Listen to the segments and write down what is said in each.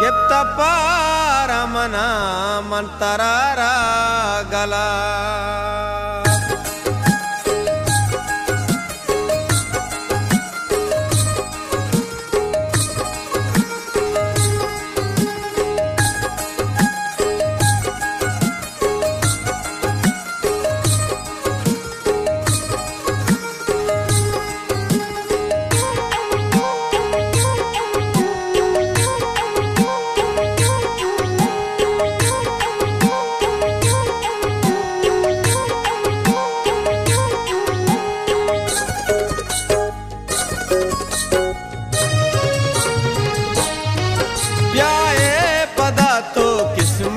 ಗೆಪ್ತ ಪಾರಮನ ಮಂತರಾರ ಗಲಾ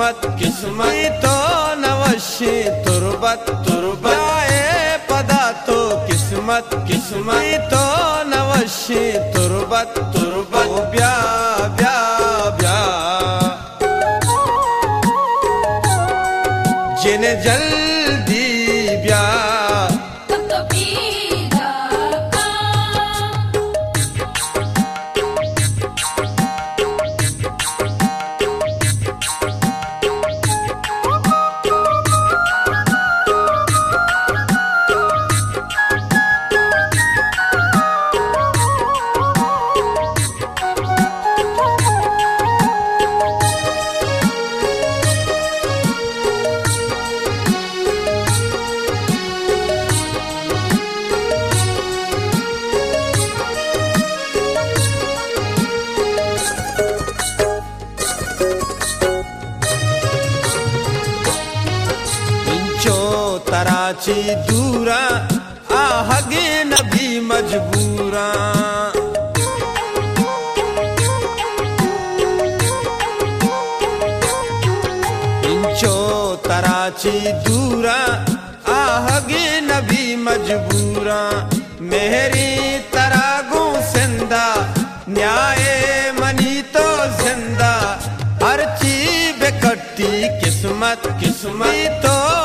किस्मत किस्मत। तो नवशी तुरबत तुरबत। प्याए पदा तो किस्मत किस्मत। तो नवशी तुरबत तुरबत नाचे दूरा, आहगे नबी मजबूरा। इंचो तराची दूरा, आहगे नबी मजबूरा। मेहरी तरागो सिंदा, न्याय मनी तो ज़िंदा। हर चीज़ कटती किस्मत किस्मत। तो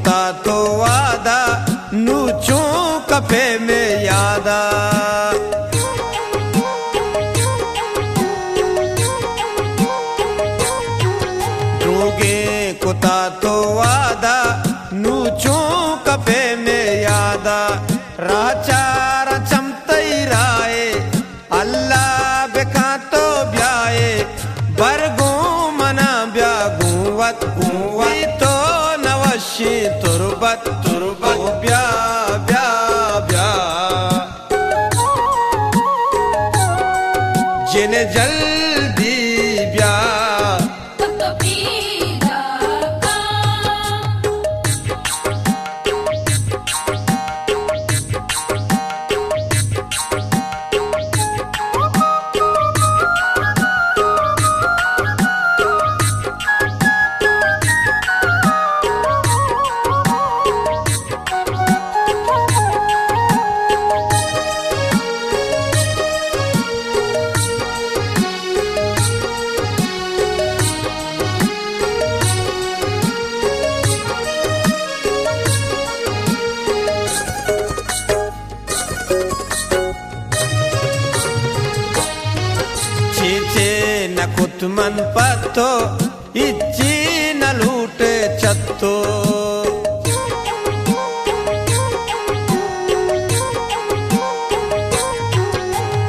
कुता तो वादा नूचू कफे में यादा। तूगे कुता तो वादा नूचू कफे में यादा। राचार तुरबत पुतमन पत्थो इच्छी न लूटे छत्तो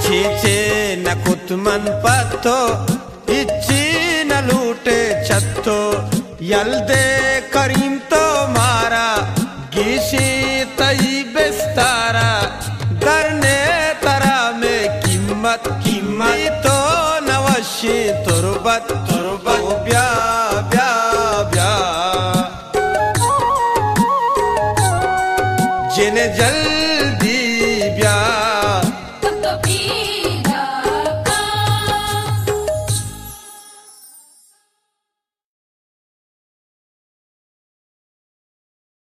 छीछे न कुतमन पत्थो इच्छी न लूटे छत्तो दे करीम तो मारा गीशी तई बिस्तारा। करने तरा में कीमत कीमत तो तो नवशी